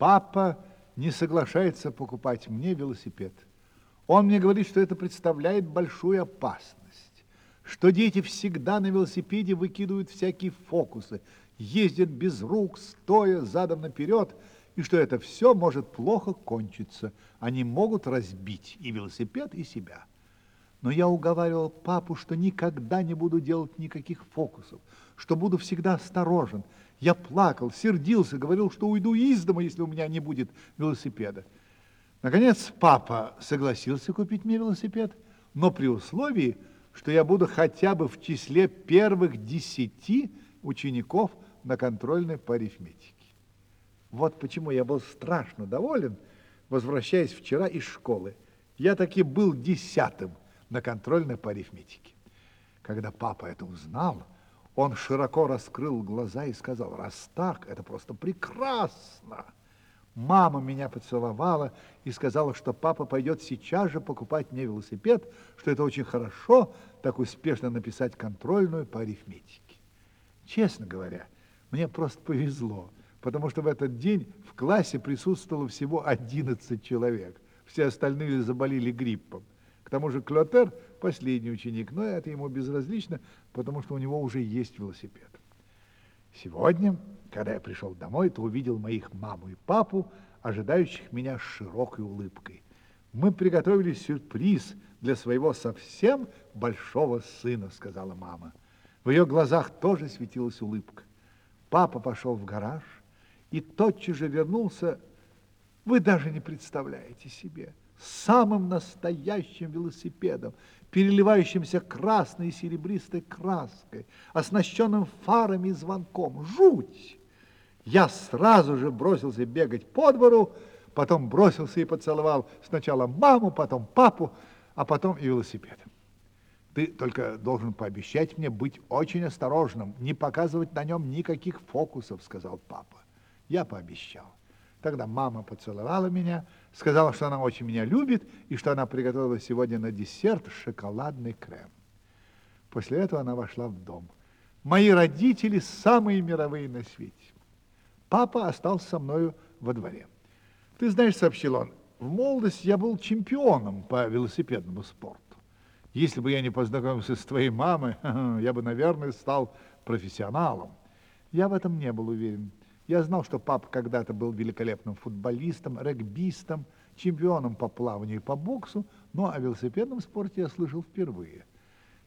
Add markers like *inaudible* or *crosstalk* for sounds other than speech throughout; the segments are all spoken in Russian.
Папа не соглашается покупать мне велосипед. Он мне говорит, что это представляет большую опасность, что дети всегда на велосипеде выкидывают всякие фокусы, ездят без рук, стоя задом наперед, и что это все может плохо кончиться. Они могут разбить и велосипед, и себя. Но я уговаривал папу, что никогда не буду делать никаких фокусов, что буду всегда осторожен. Я плакал, сердился, говорил, что уйду из дома, если у меня не будет велосипеда. Наконец, папа согласился купить мне велосипед, но при условии, что я буду хотя бы в числе первых десяти учеников на контрольной по арифметике. Вот почему я был страшно доволен, возвращаясь вчера из школы. Я таки был десятым на контрольной по арифметике. Когда папа это узнал, он широко раскрыл глаза и сказал, раз так, это просто прекрасно. Мама меня поцеловала и сказала, что папа пойдет сейчас же покупать мне велосипед, что это очень хорошо так успешно написать контрольную по арифметике. Честно говоря, мне просто повезло, потому что в этот день в классе присутствовало всего 11 человек. Все остальные заболели гриппом. К тому же Клотер последний ученик, но это ему безразлично, потому что у него уже есть велосипед. Сегодня, когда я пришел домой, то увидел моих маму и папу, ожидающих меня широкой улыбкой. Мы приготовили сюрприз для своего совсем большого сына, сказала мама. В ее глазах тоже светилась улыбка. Папа пошел в гараж и тотчас же вернулся, вы даже не представляете себе, самым настоящим велосипедом, переливающимся красной и серебристой краской, оснащенным фарами и звонком. Жуть! Я сразу же бросился бегать по двору, потом бросился и поцеловал сначала маму, потом папу, а потом и велосипед. Ты только должен пообещать мне быть очень осторожным, не показывать на нем никаких фокусов, сказал папа. Я пообещал. Тогда мама поцеловала меня, сказала, что она очень меня любит и что она приготовила сегодня на десерт шоколадный крем. После этого она вошла в дом. Мои родители самые мировые на свете. Папа остался со мною во дворе. Ты знаешь, сообщил он, в молодости я был чемпионом по велосипедному спорту. Если бы я не познакомился с твоей мамой, *laughs* я бы, наверное, стал профессионалом. Я в этом не был уверен. Я знал, что папа когда-то был великолепным футболистом, регбистом, чемпионом по плаванию и по боксу, но о велосипедном спорте я слышал впервые.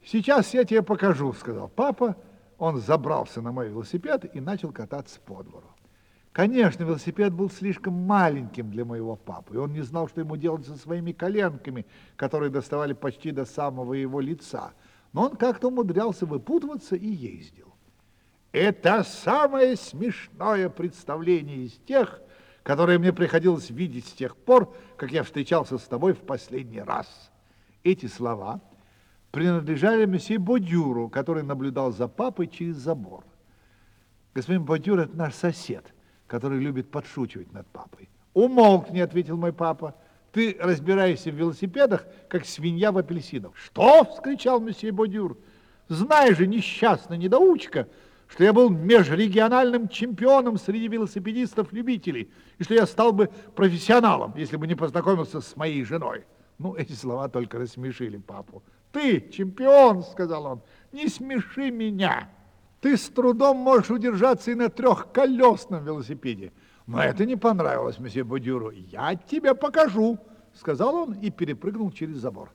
«Сейчас я тебе покажу», — сказал папа. Он забрался на мой велосипед и начал кататься по двору. Конечно, велосипед был слишком маленьким для моего папы, и он не знал, что ему делать со своими коленками, которые доставали почти до самого его лица. Но он как-то умудрялся выпутываться и ездил. Это самое смешное представление из тех, которые мне приходилось видеть с тех пор, как я встречался с тобой в последний раз. Эти слова принадлежали месье Бодюру, который наблюдал за папой через забор. Господин Бодюр – это наш сосед, который любит подшучивать над папой. «Умолкни», – ответил мой папа. «Ты разбираешься в велосипедах, как свинья в апельсинах». «Что?» – вскричал месье Бодюр. «Знаешь же, несчастная недоучка, что я был межрегиональным чемпионом среди велосипедистов-любителей, и что я стал бы профессионалом, если бы не познакомился с моей женой. Ну, эти слова только рассмешили папу. «Ты чемпион!» — сказал он. «Не смеши меня! Ты с трудом можешь удержаться и на трехколесном велосипеде». Но это не понравилось месье Будюру. «Я тебе покажу!» — сказал он и перепрыгнул через забор.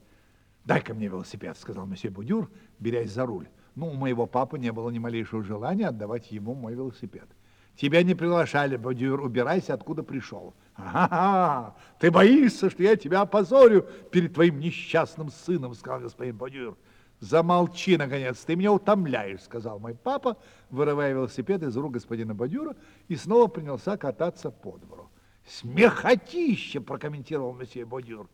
«Дай-ка мне велосипед», — сказал месье Будюр, берясь за руль. Ну, у моего папы не было ни малейшего желания отдавать ему мой велосипед. Тебя не приглашали, Бодюр, убирайся, откуда пришел. Ага, ты боишься, что я тебя опозорю перед твоим несчастным сыном, сказал господин Бодюр. Замолчи, наконец, ты меня утомляешь, сказал мой папа, вырывая велосипед из рук господина Бодюра и снова принялся кататься по двору. Смехотище, прокомментировал месье Бодюр.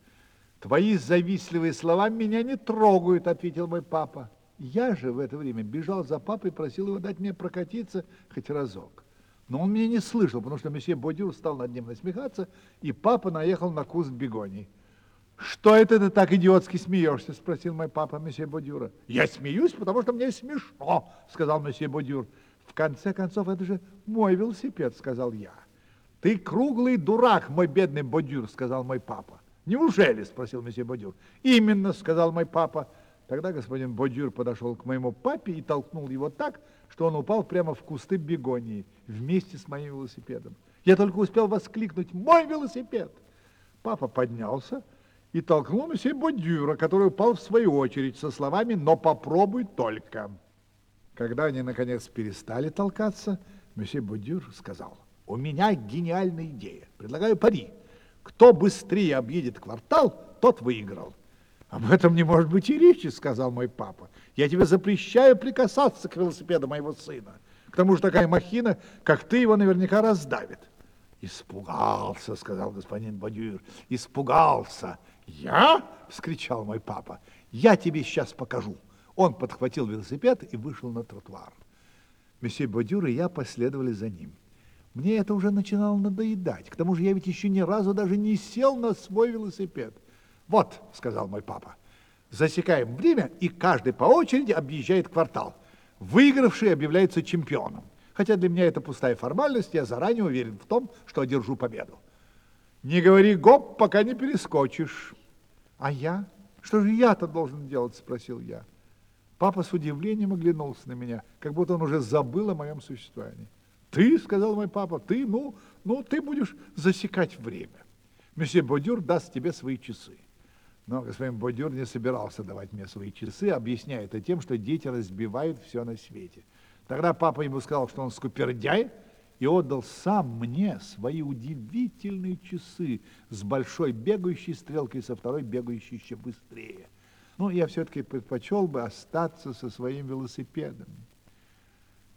Твои завистливые слова меня не трогают, ответил мой папа. Я же в это время бежал за папой и просил его дать мне прокатиться хоть разок. Но он меня не слышал, потому что месье Бодюр стал над ним насмехаться, и папа наехал на куст бегоний. «Что это ты так идиотски смеешься?» – спросил мой папа месье Бодюра. «Я смеюсь, потому что мне смешно», – сказал месье Бодюр. «В конце концов, это же мой велосипед», – сказал я. Ты круглый дурак, мой бедный Бодюр, сказал мой папа. Неужели? спросил месье Бодюр. Именно, сказал мой папа. Тогда господин Бодюр подошел к моему папе и толкнул его так, что он упал прямо в кусты бегонии вместе с моим велосипедом. Я только успел воскликнуть «Мой велосипед!». Папа поднялся и толкнул месье Бодюра, который упал в свою очередь со словами «Но попробуй только». Когда они, наконец, перестали толкаться, месье Бодюр сказал «У меня гениальная идея. Предлагаю пари. Кто быстрее объедет квартал, тот выиграл». Об этом не может быть и речи, сказал мой папа. Я тебе запрещаю прикасаться к велосипеду моего сына. К тому же такая махина, как ты, его наверняка раздавит. Испугался, сказал господин Бадюр. Испугался. Я? Вскричал мой папа. Я тебе сейчас покажу. Он подхватил велосипед и вышел на тротуар. Месье Бадюр и я последовали за ним. Мне это уже начинало надоедать. К тому же я ведь еще ни разу даже не сел на свой велосипед. Вот, сказал мой папа, засекаем время, и каждый по очереди объезжает квартал. Выигравший объявляется чемпионом. Хотя для меня это пустая формальность, я заранее уверен в том, что одержу победу. Не говори гоп, пока не перескочишь. А я? Что же я-то должен делать, спросил я. Папа с удивлением оглянулся на меня, как будто он уже забыл о моем существовании. Ты, сказал мой папа, ты, ну, ну, ты будешь засекать время. Месье Бодюр даст тебе свои часы. Но господин Бодюр не собирался давать мне свои часы, объясняя это тем, что дети разбивают все на свете. Тогда папа ему сказал, что он скупердяй, и отдал сам мне свои удивительные часы с большой бегающей стрелкой, со второй бегающей еще быстрее. Ну, я все-таки предпочел бы остаться со своим велосипедом.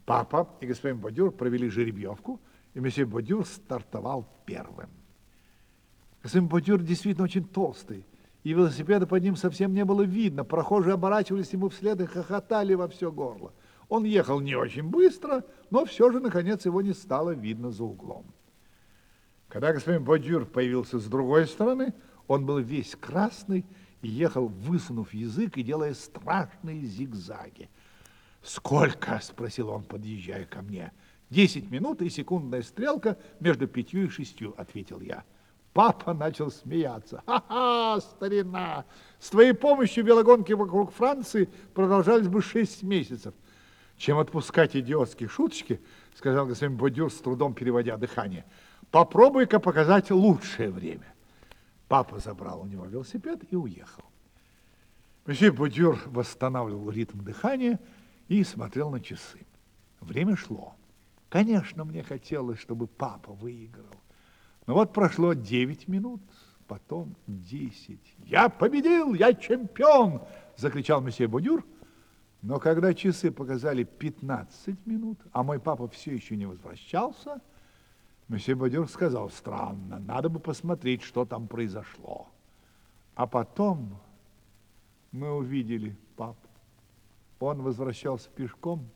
Папа и господин Бодюр провели жеребьевку, и месье Бодюр стартовал первым. Господин Бодюр действительно очень толстый, и велосипеда под ним совсем не было видно. Прохожие оборачивались ему вслед и хохотали во все горло. Он ехал не очень быстро, но все же, наконец, его не стало видно за углом. Когда господин Бодюр появился с другой стороны, он был весь красный и ехал, высунув язык и делая страшные зигзаги. «Сколько?» – спросил он, подъезжая ко мне. «Десять минут и секундная стрелка между пятью и шестью», – ответил я. Папа начал смеяться. Ха-ха, старина! С твоей помощью велогонки вокруг Франции продолжались бы шесть месяцев. Чем отпускать идиотские шуточки, сказал господин Бодюр, с трудом переводя дыхание, попробуй-ка показать лучшее время. Папа забрал у него велосипед и уехал. Месье Бодюр восстанавливал ритм дыхания и смотрел на часы. Время шло. Конечно, мне хотелось, чтобы папа выиграл. Ну вот прошло 9 минут, потом 10. «Я победил! Я чемпион!» – закричал месье Будюр. Но когда часы показали 15 минут, а мой папа все еще не возвращался, месье Будюр сказал, странно, надо бы посмотреть, что там произошло. А потом мы увидели папу. Он возвращался пешком,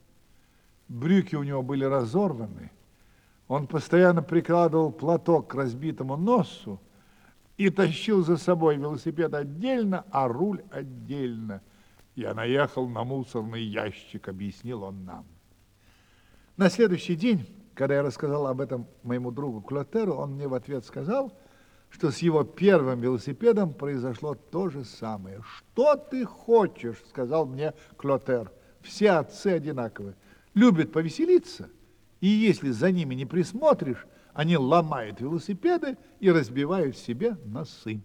брюки у него были разорваны, он постоянно прикладывал платок к разбитому носу и тащил за собой велосипед отдельно, а руль отдельно. Я наехал на мусорный ящик, объяснил он нам. На следующий день, когда я рассказал об этом моему другу Клотеру, он мне в ответ сказал, что с его первым велосипедом произошло то же самое. «Что ты хочешь?» – сказал мне Клотер. «Все отцы одинаковы. Любят повеселиться – и если за ними не присмотришь, они ломают велосипеды и разбивают себе носы.